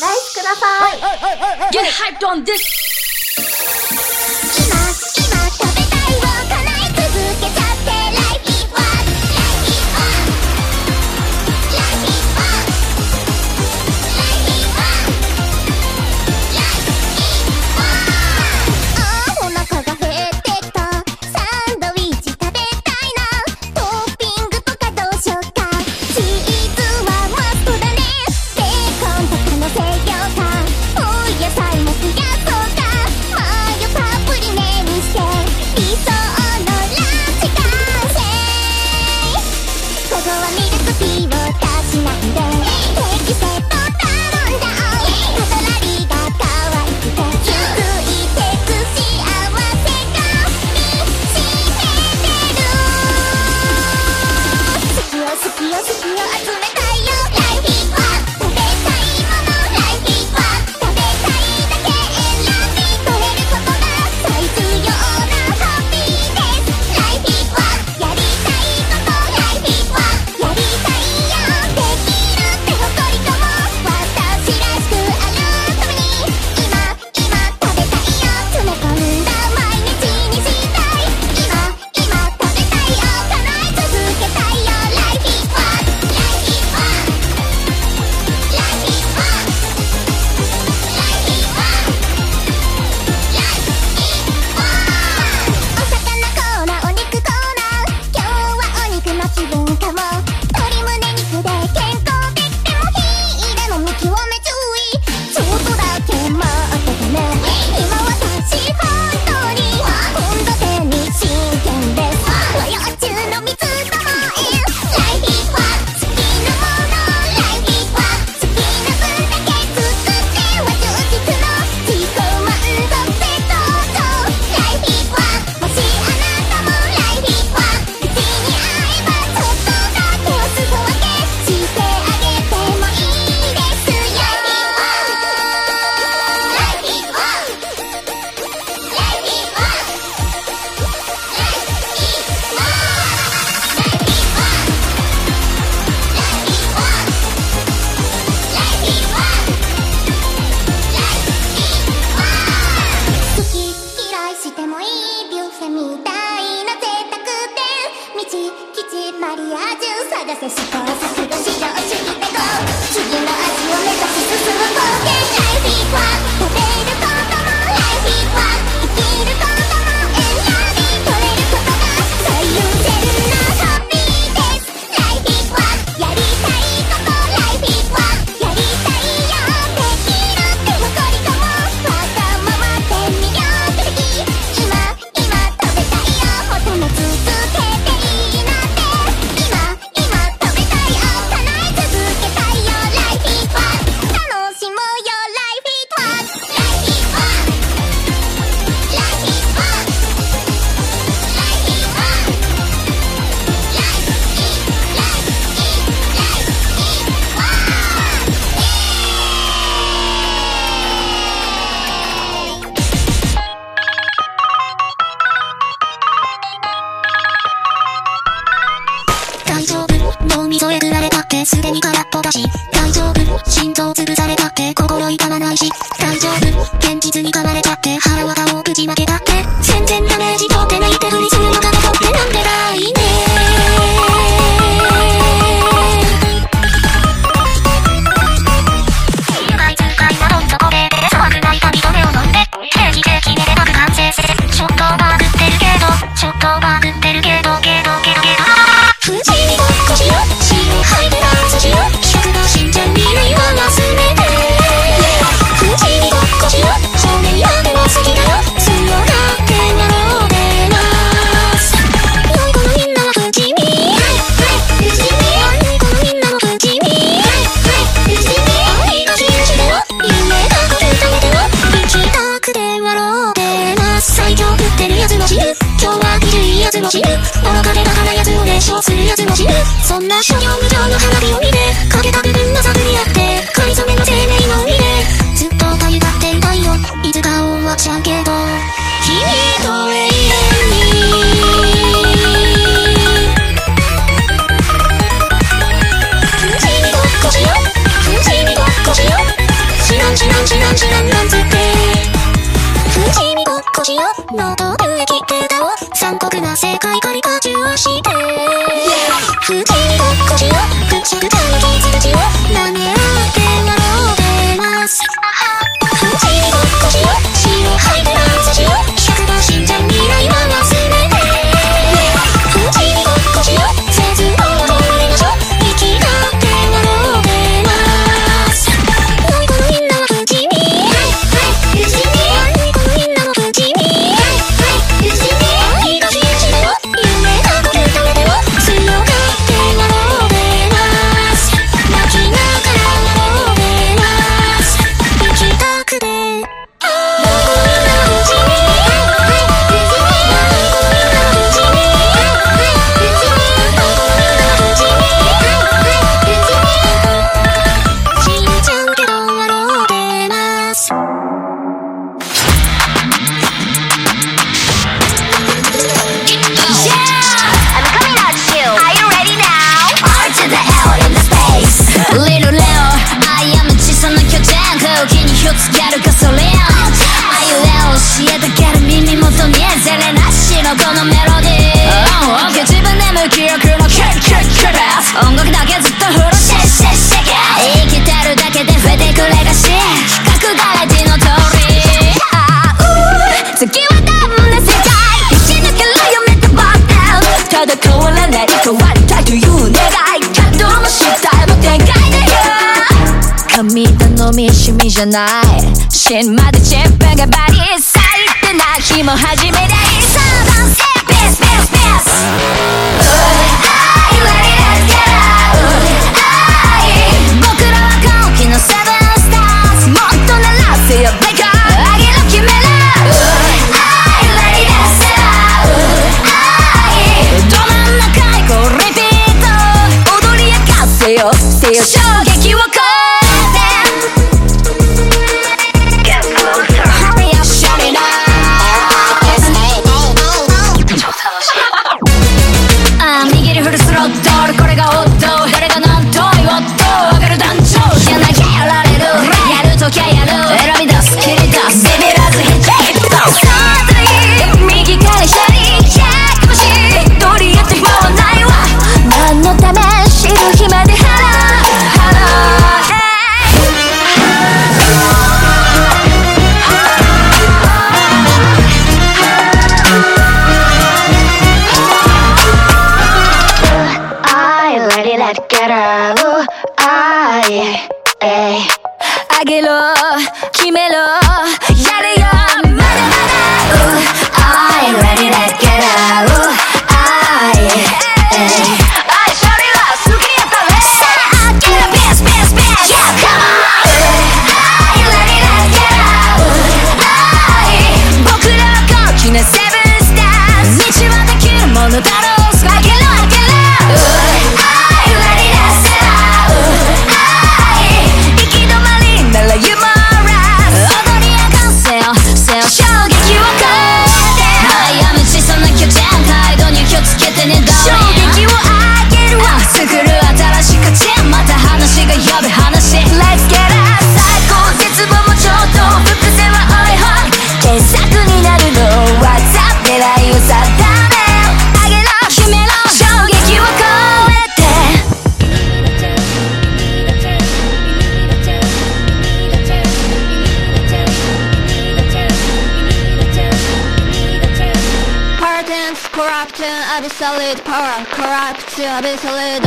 ナイスください Get hyped on this! I'll be so late.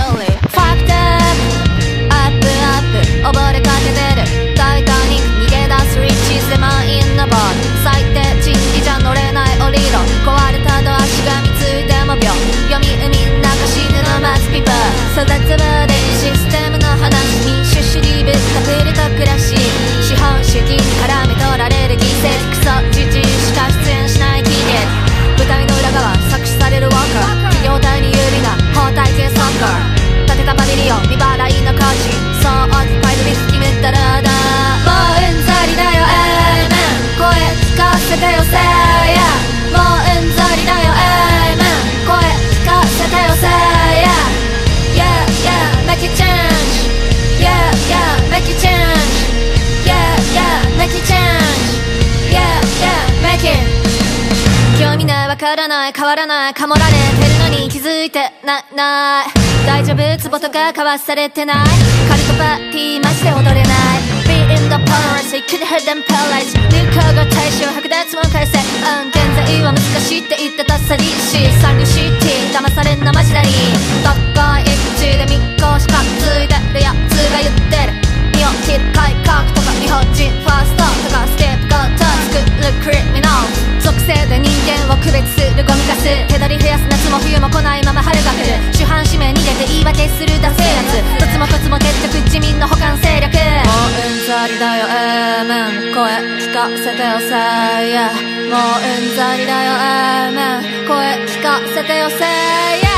大丈夫ツボとか交わされてない。カルトパーティーマジで踊れない。Be in the palace, you could hear them paralyze 流行語大賞剥奪も返せ。うん現在は難しいって言ってたさりし。サンリシティ騙されんなマジだに。どっこい一致で密航しかついてるやつが言って。る身を切る改革とか日本人ファーストとか。ステップゴート作るクリミナル属性で人間を区別するゴミガス手取り増やす夏も冬も来ないまま春が来る。主犯指名に出て言い訳するダセやつ。とつもとつも結局自民の補完勢力。もううんざりだよえーめん声聞かせてよせいや。もううんざりだよえーめん声聞かせてよせいや。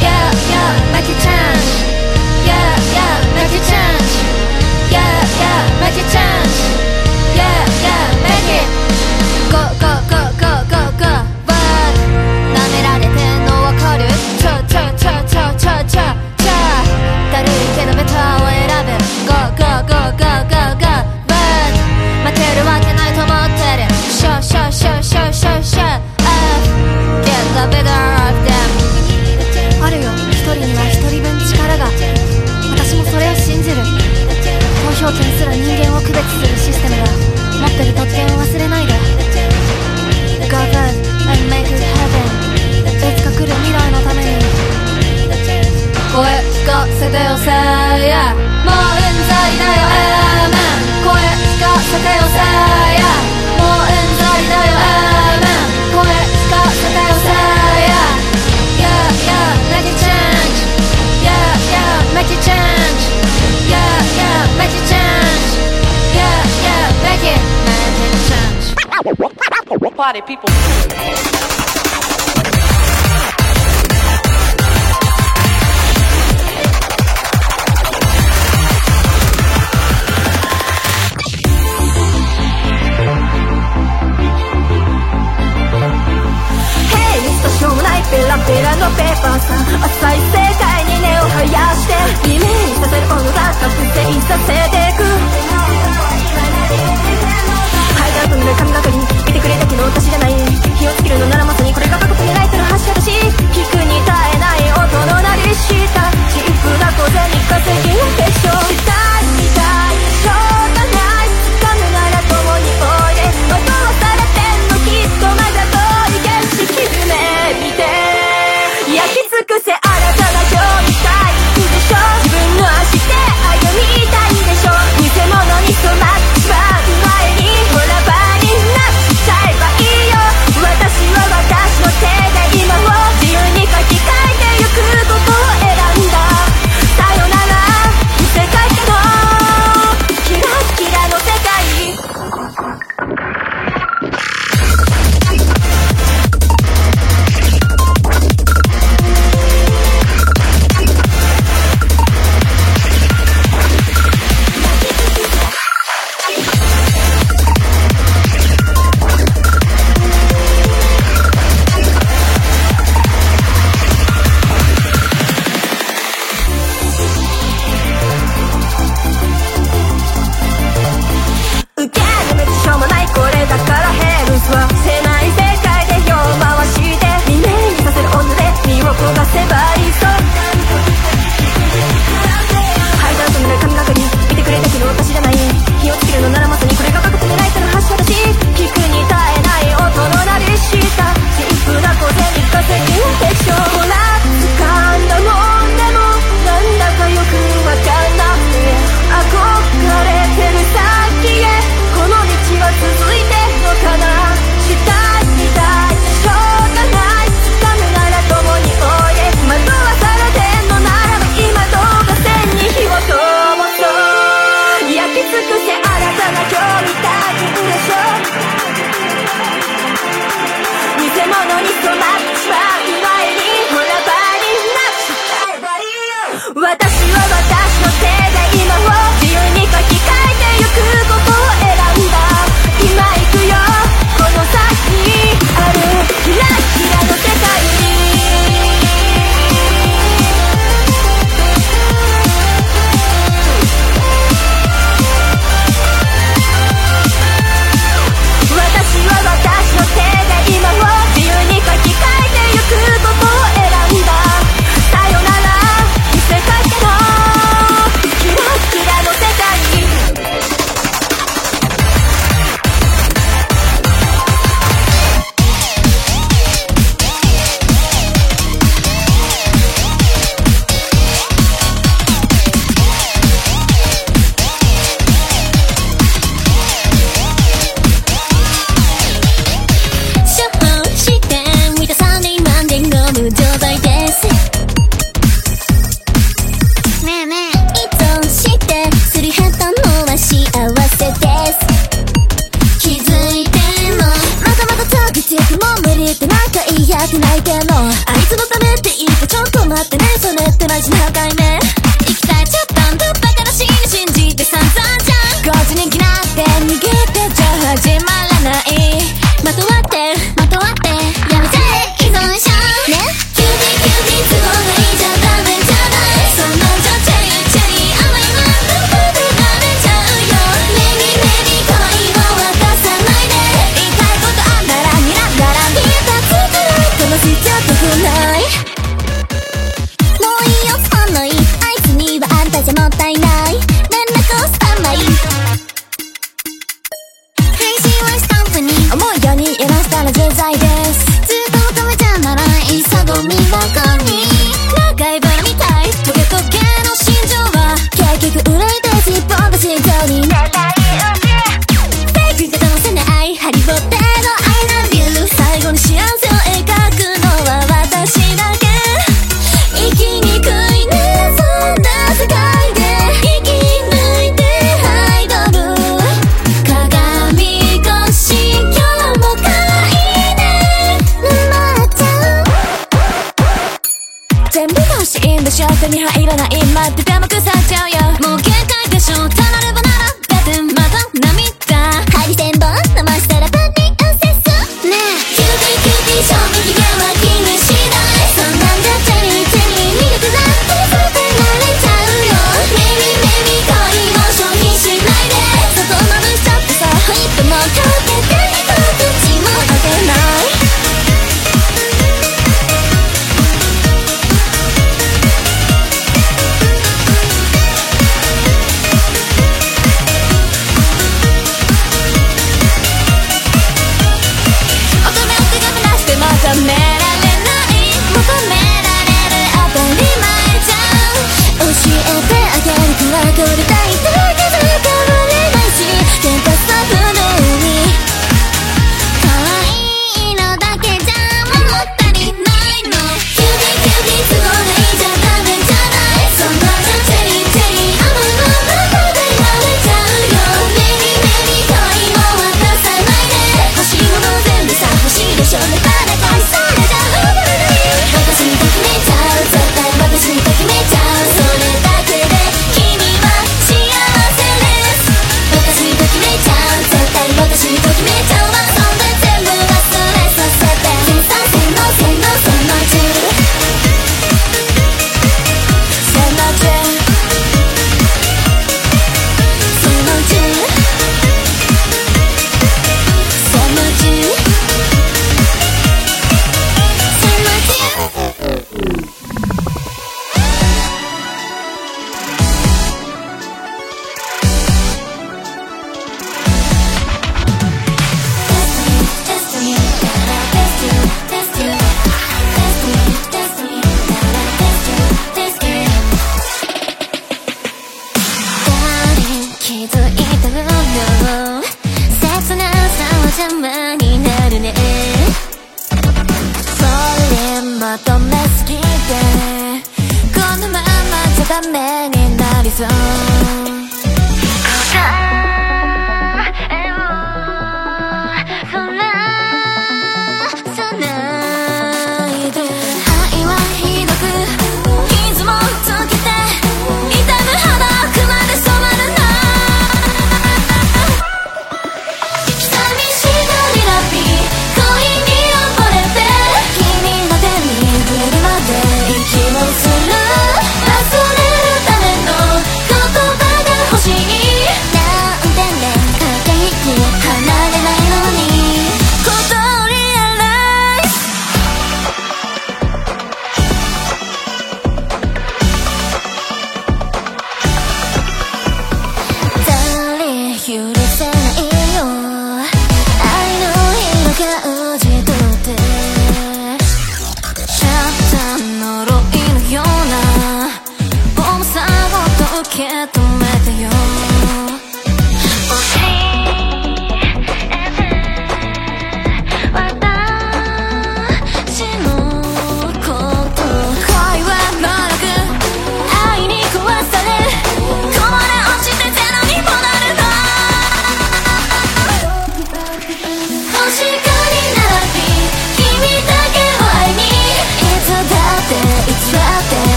Yeah, yeah, make it change. Yeah, yeah, make it change. Yeah, yeah, make it change. Yeah, yeah, make it. だるいけどベターを選ぶ Go, go, go, go, go, go But 負けるわけないと思ってる Show, show, show, show, show, show up Get the better of them あるよ一人には一人分力が私もそれを信じる投票権すら人間を区別するシステムだ持ってる特権を忘れないで Go vote and make it happen いつか来る未来のために声聞かせてよせいやもううんざりだよえーめん声聞かせてよせいやもううんざりだよえーめん声聞かせてよせいや Yeah, yeah, make it change Yeah, yeah, make it change Yeah, yeah, make it change Yeah, yeah, make it, make it change Party people. しょペラペラのペーパーさ浅い世界に根を生やしてイメージさせるものが覚醒させていくハイダートの中髪ばかり見てくれたけど私じゃない気をつけるのならまさにこれが過去にライトる発射だし聞くに耐えない音の鳴りしたチープな小銭稼ぎの結晶した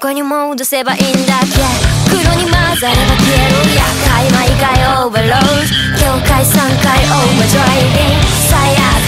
こに戻せばいいんだっけ？黒に混ざれば消える厄介毎回オーバーロード境界3回オーバードライビング最悪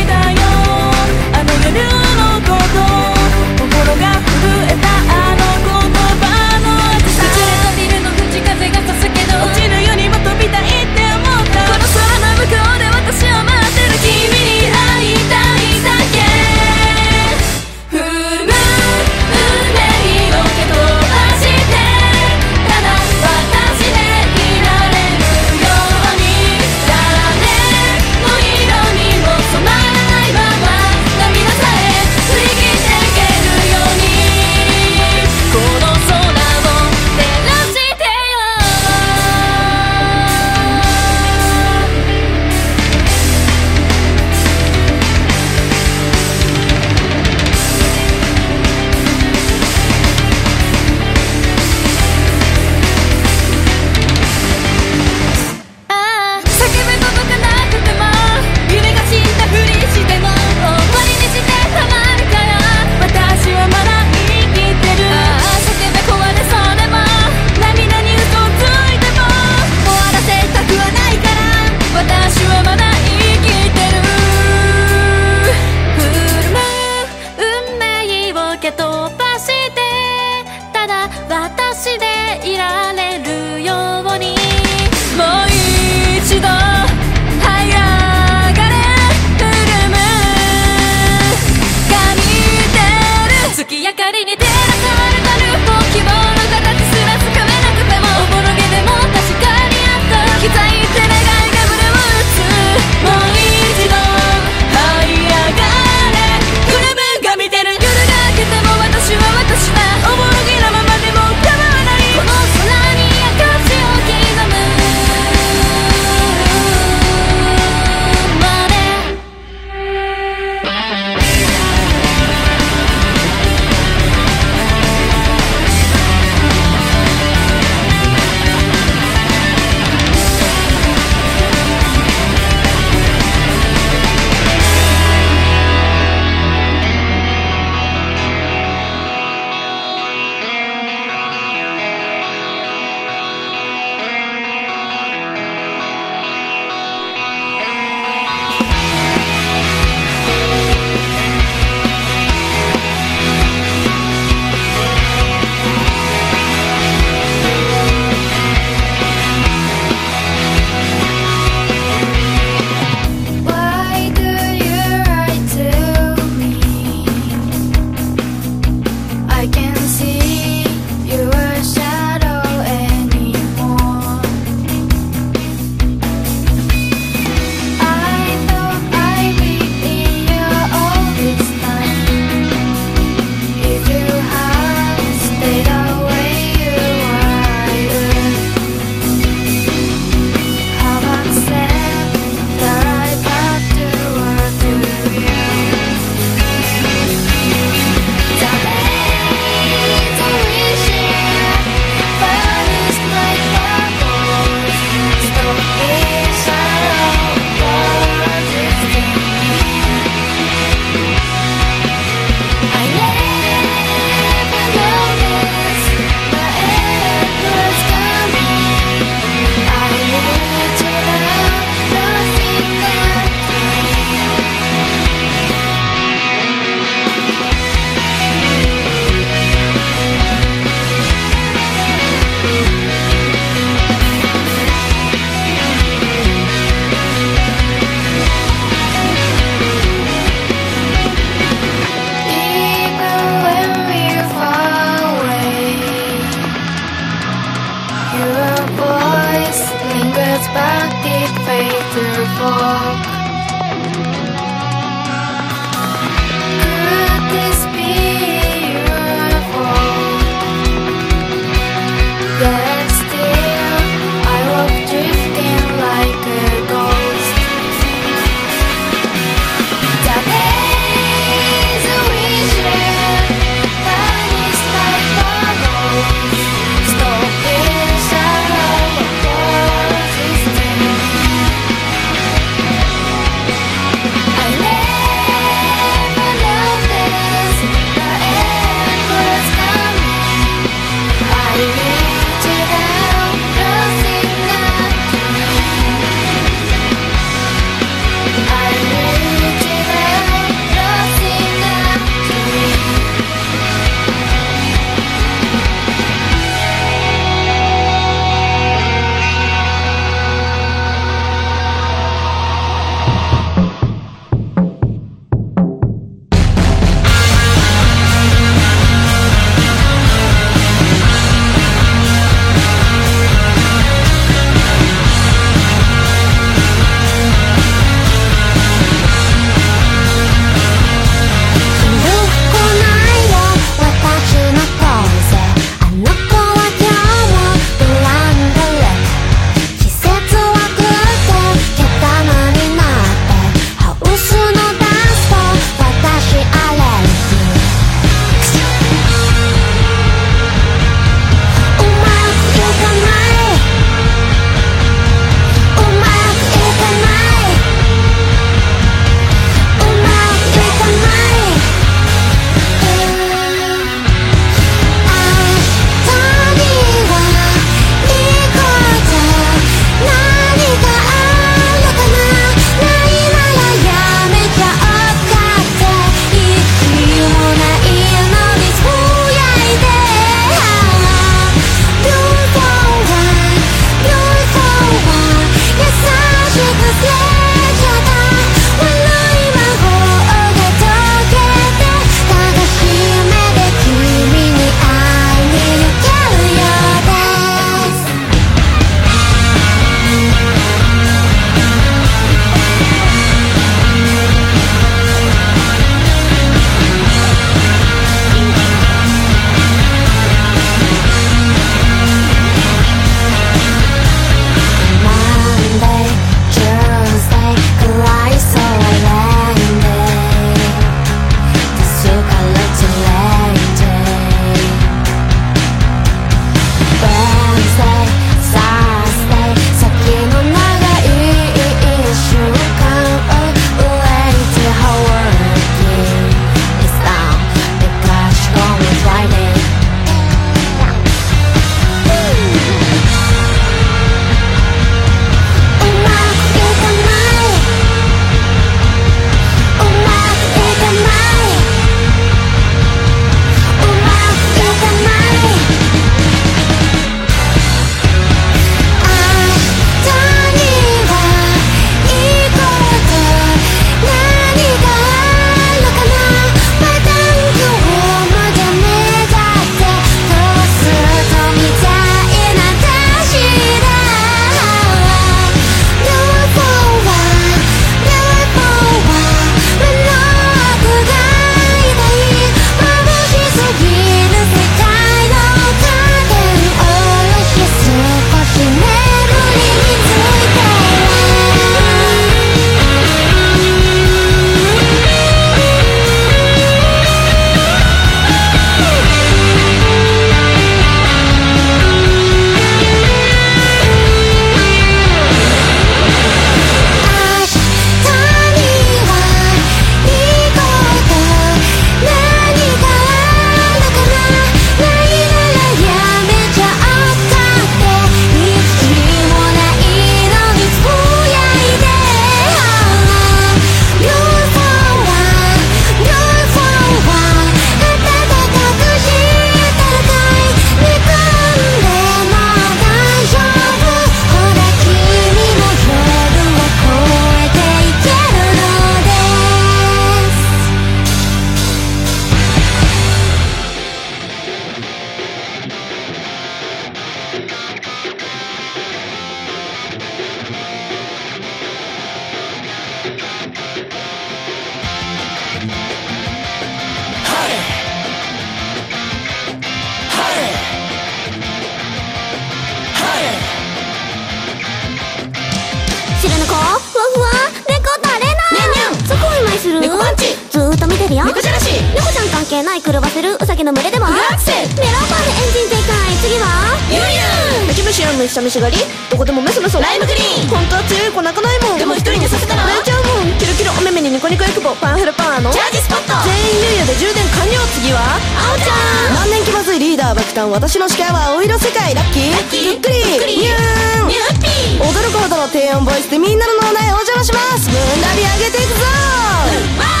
るウサギの群れでもメロンパンでエンジン全開。次はユンユンめちめしやんの下飯狩り。どこでもメソメソ。ライムグリーン。本当は強い子泣かないもん。でも一人にさせたら泣いちゃうもん。キロキロお目目にニコニコエクボパンフルパワーの。チャージスポット。全員ゆうゆで充電完了。次は青ちゃん。万年気まずいリーダー爆誕。私の視界は青色世界。ラッキー。ラッキー。ゆっくり。ニューン。ニューピー。驚くほどの低音ボイスでみんなの脳内お邪魔します。ムーンラビ上げていくぞ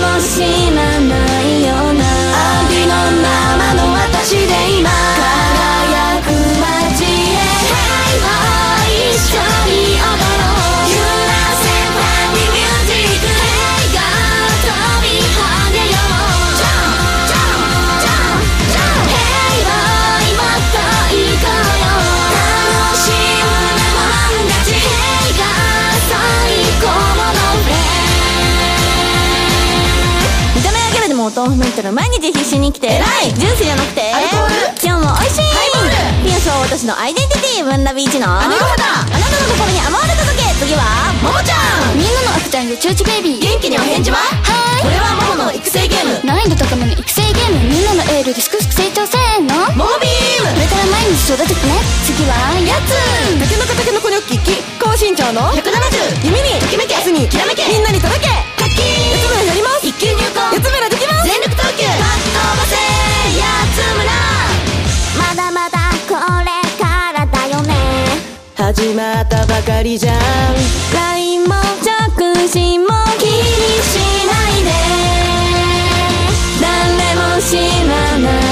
も知らないような。ありのままの私で今お豆腐メンタル毎日必死に生きて偉いジュースじゃなくて。アルコール。今日も美味しい。ハイボール。ピアスは私のアイデンティティブンラビーチの。あなたの心にアモール届け。次はももちゃん。みんなの赤ちゃんよちよちベイビー。元気にお返事は？は？これはももの育成ゲーム。難易度高めの育成ゲーム。みんなのエールですくすく成長せーの。モービームこれから毎日育ててね。次はやつ。タケノコタケノコニョッキッキ高身長の？170弓にときめけ。明日にきらめけ。みんなに届け。カッキー。八つ村やります。一級入魂。八つ村できます始まったばかりじゃん。LINE も着信も気にしないで。誰も知らない。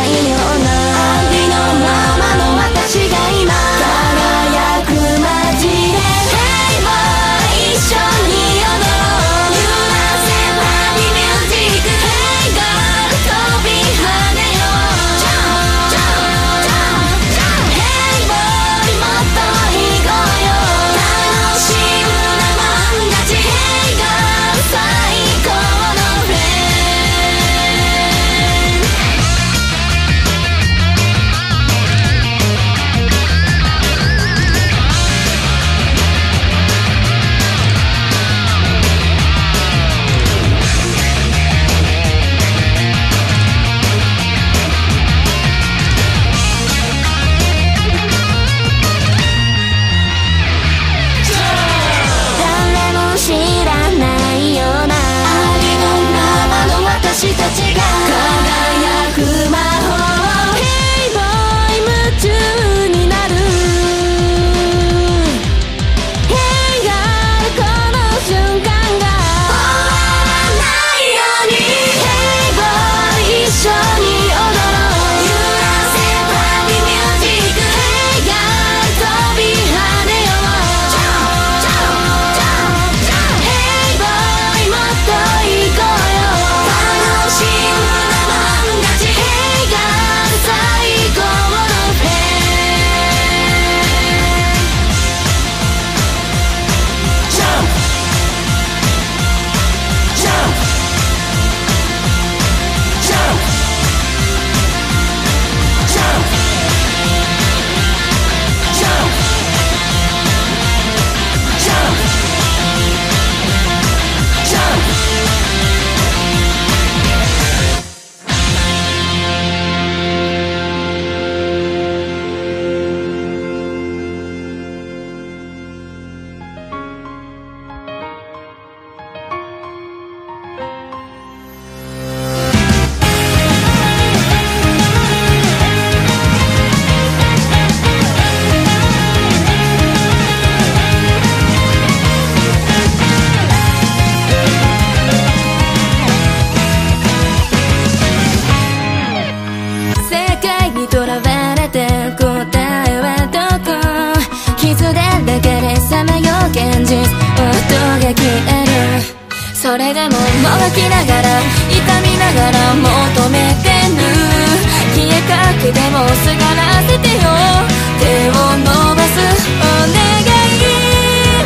それでももがきながら痛みながら求めてる。消えかけでもすがらせてよ。手を伸ばすお願い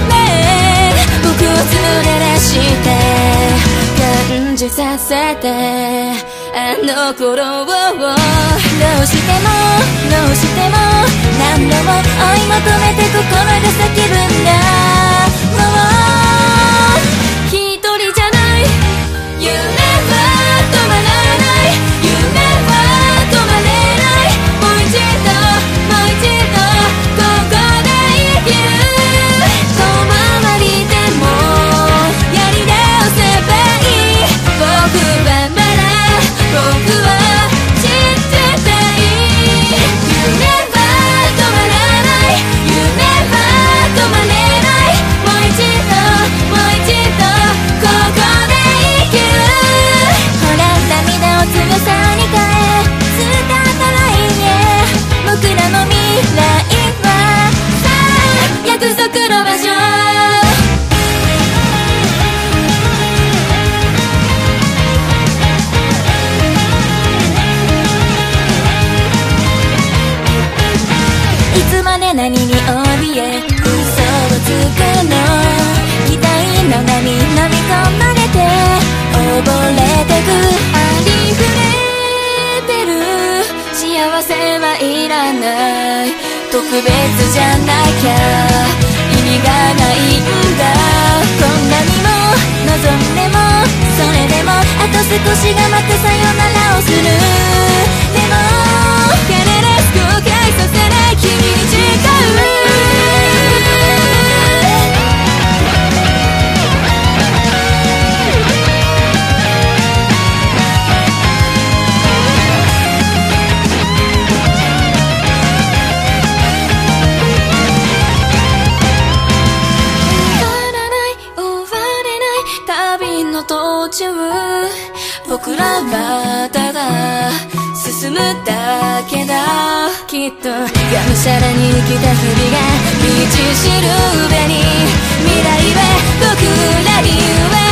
ね。僕を連れ出して感じさせて。あの頃をどうしてもどうしても何度も追い求めて心が叫ぶんだ。何に怯え嘘をつくの期待の波飲み込まれて溺れてくありふれてる幸せはいらない特別じゃなきゃ意味がないんだこんなにも望んでもそれでもあと少し頑張ってさよならをする。でもキャ中僕らはただ進むだけだ。きっとがむしゃらに生きた日々が道しるべに未来は僕らに上。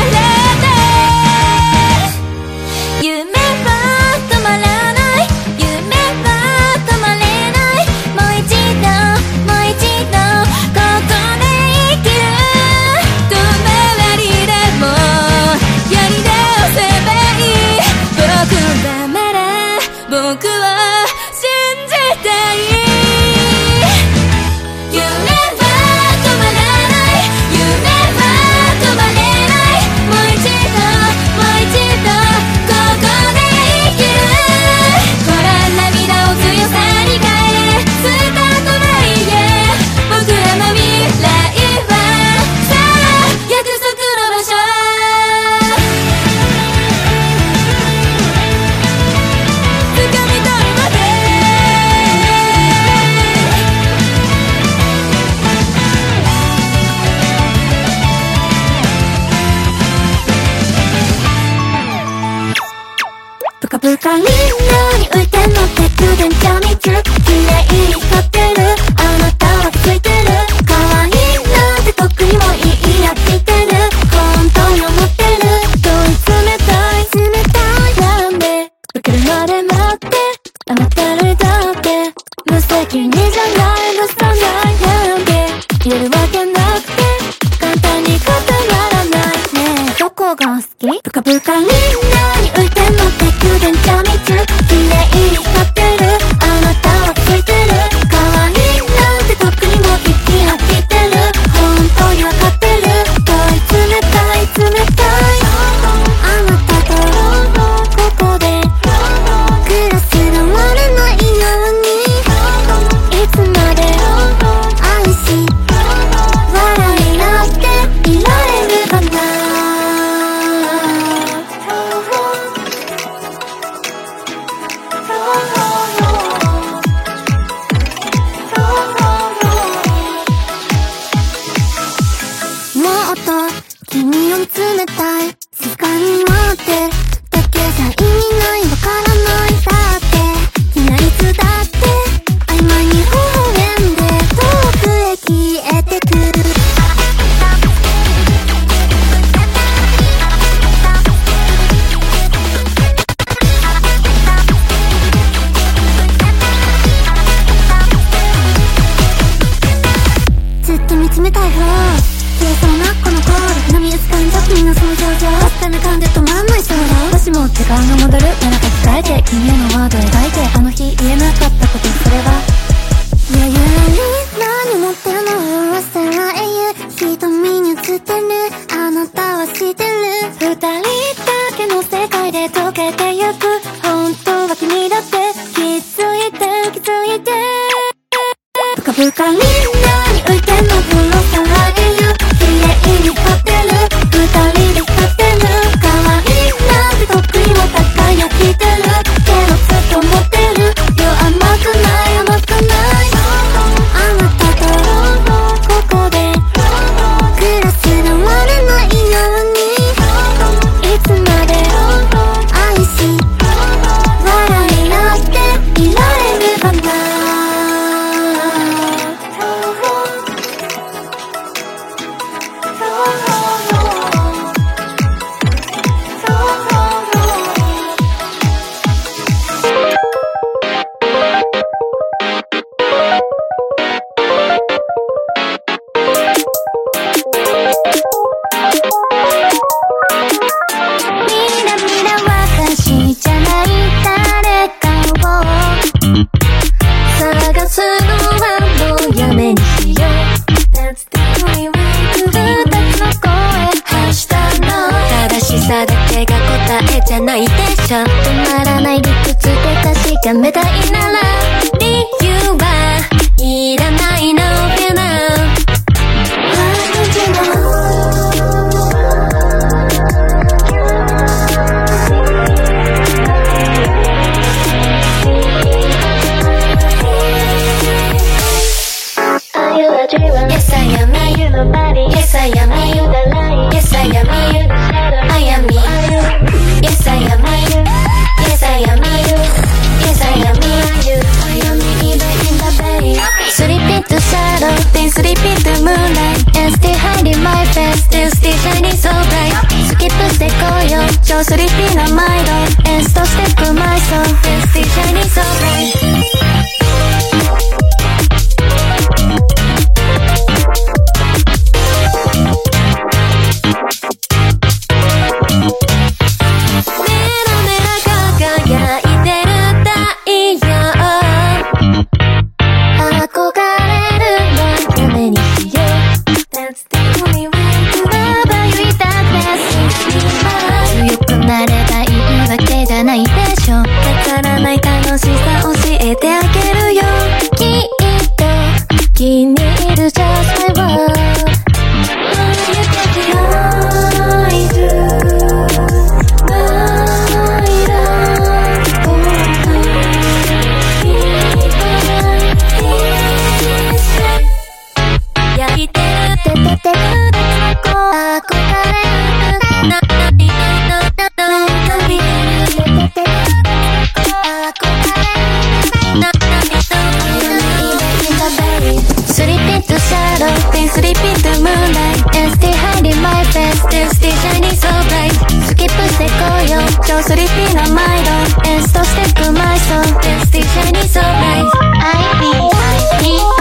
shiny so bright スキップしてこうよ超スリッピーなマイドベストしてくマイソー Bestie shiny so bright I need, I need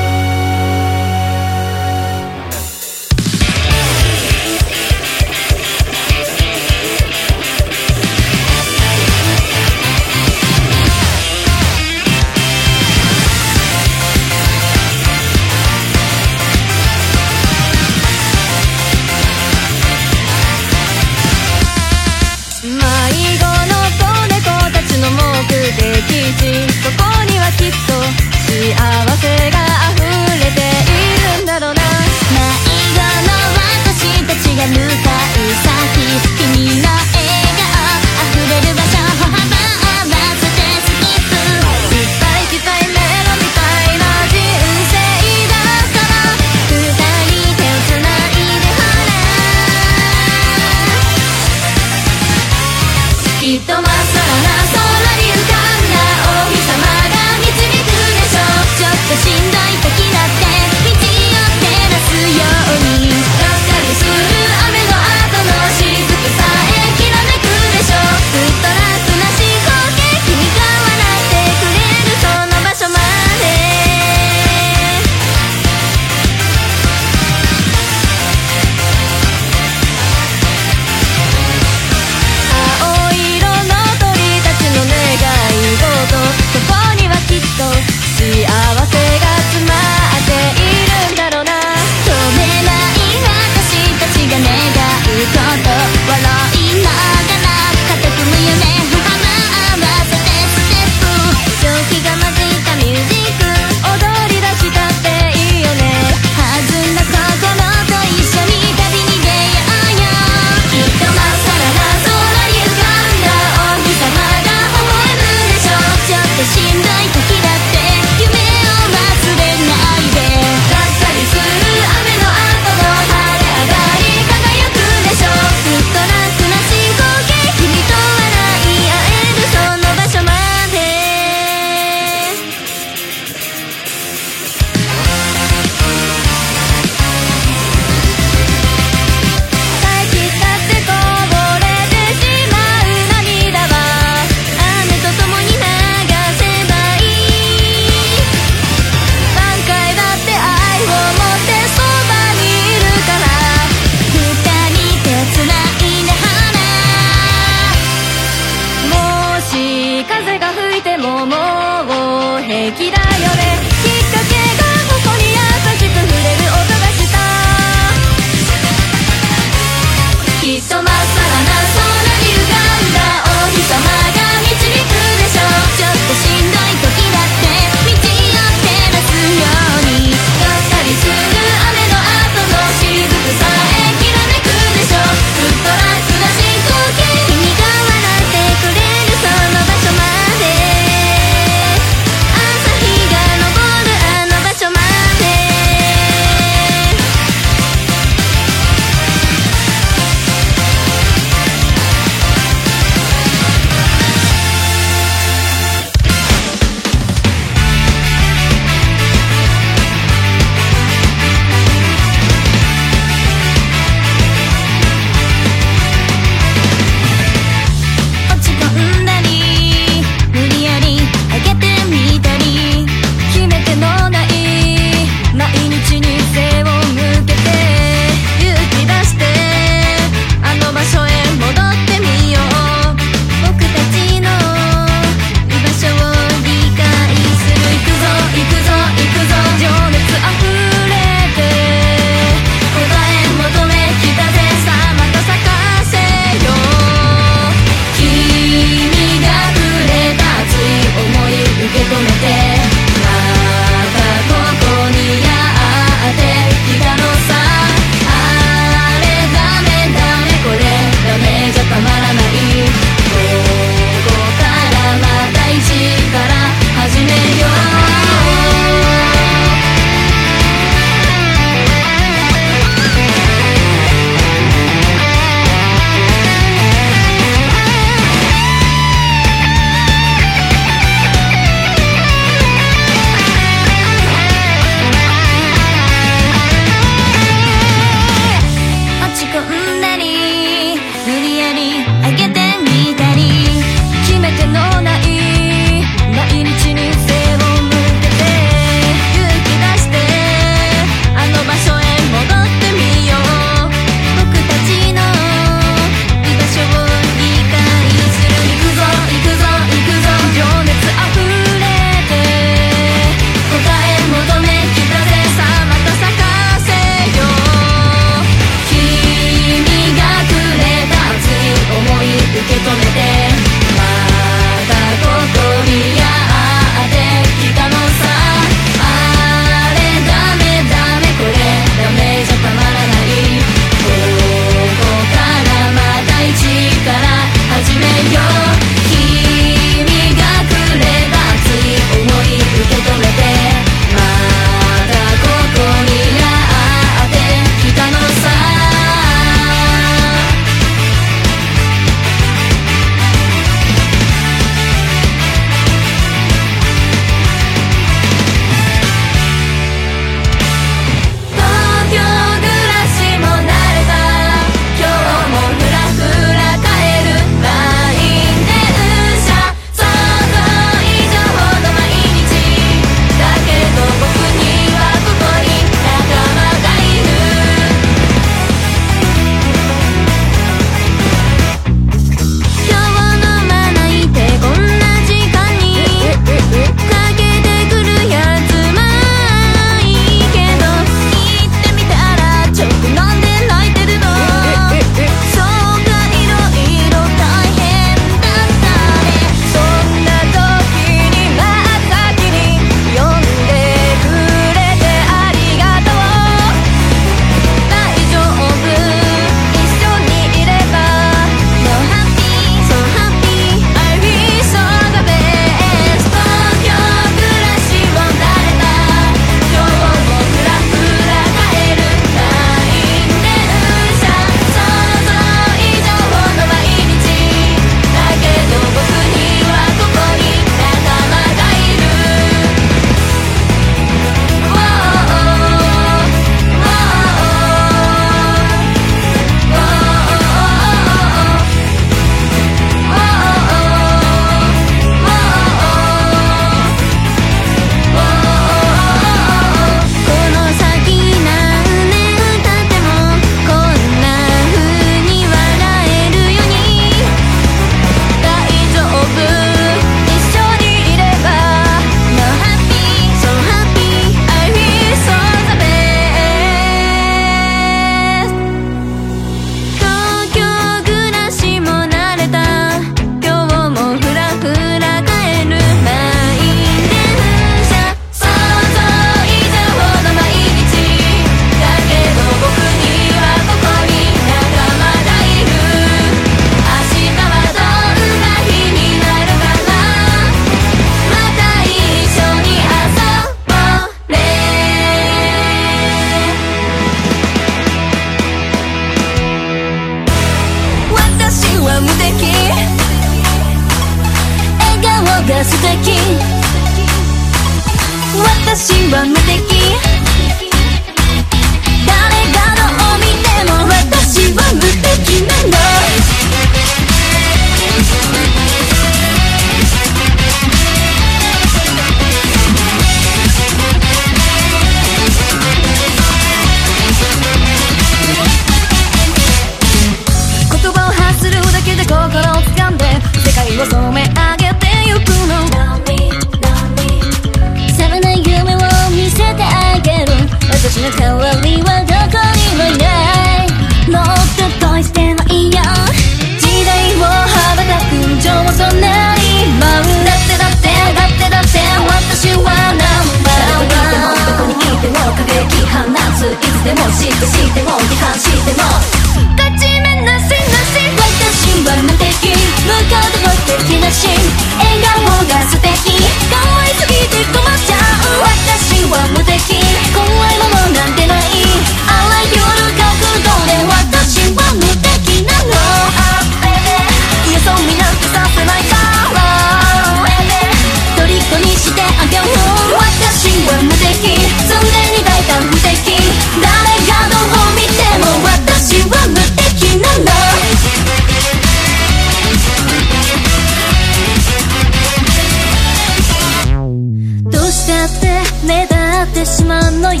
のよ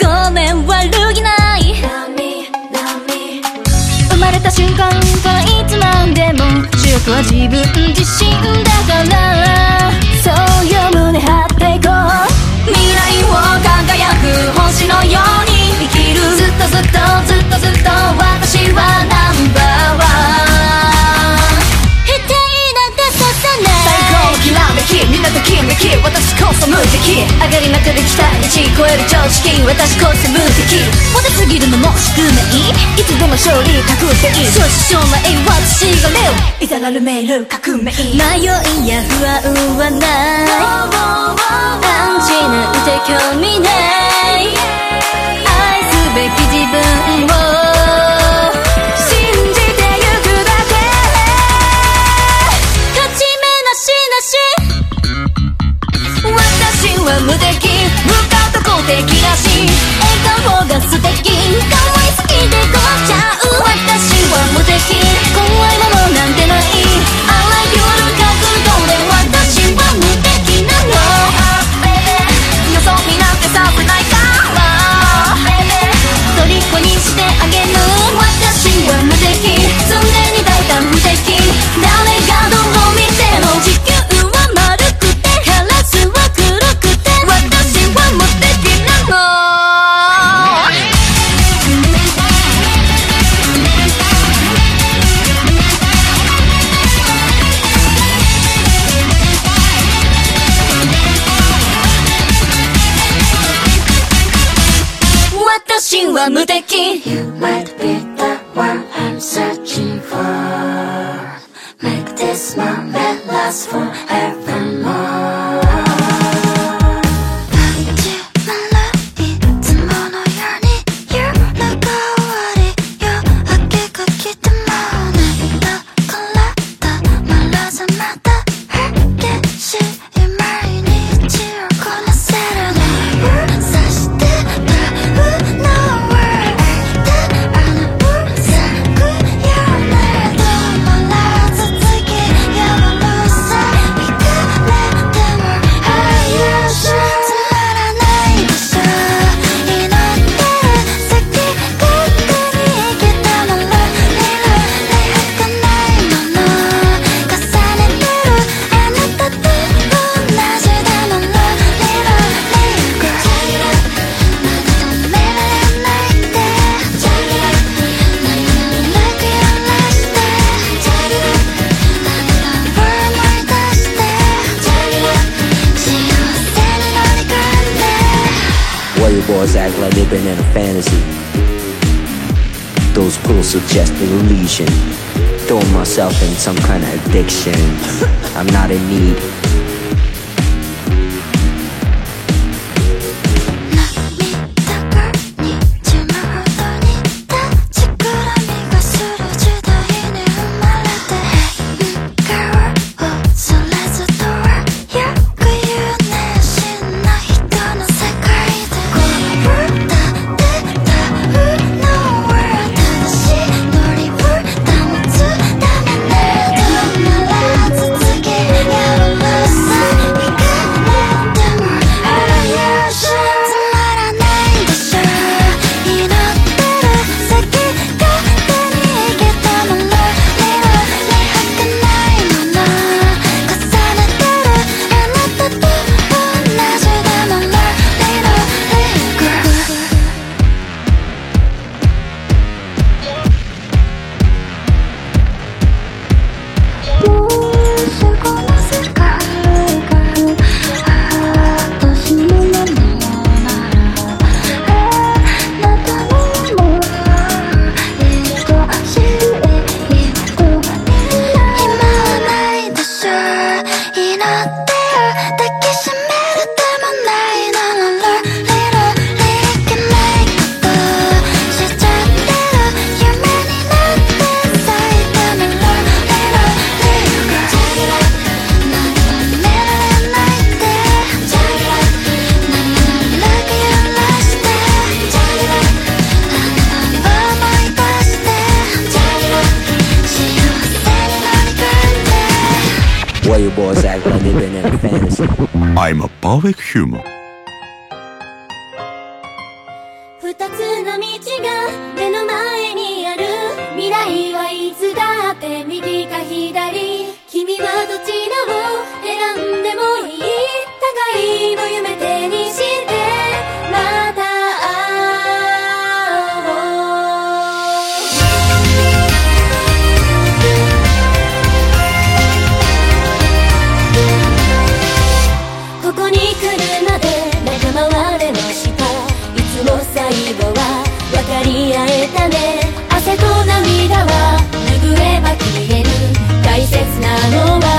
ごめん悪気ない。生まれた瞬間からいつまでも主役は自分自身だから。そうよ胸張っていこう。未来を輝く星のように生きる。ずっとずっとずっとずっと私はなべき私こそ無敵。上がりまくる期待値超える常識私こそ無敵。モテすぎるのも宿命。いつでも勝利確定。少子障前私がレオいざなるメール革命迷いや不安はない。感じなんて興味ない。愛すべき自分をは無敵向かうとこ敵らしい笑顔が素敵。可愛すぎてごっちゃう。私は無敵。怖いものなんてない。バーベキューも。のは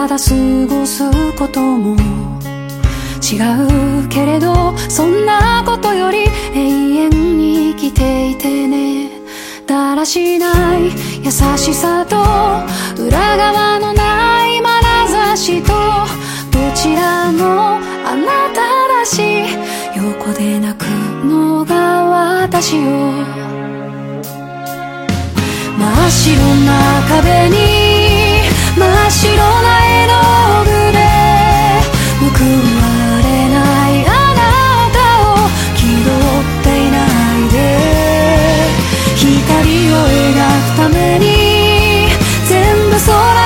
ただ過ごすことも違うけれどそんなことより永遠に生きていてね。だらしない優しさと裏側のない眼差しとどちらもあなたらしい。横で泣くのが私よ真っ白な壁に真っ白な sola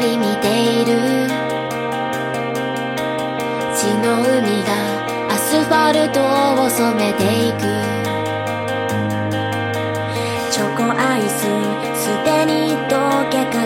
り見ている。血の海がアスファルトを染めていく。チョコアイスすでに溶けか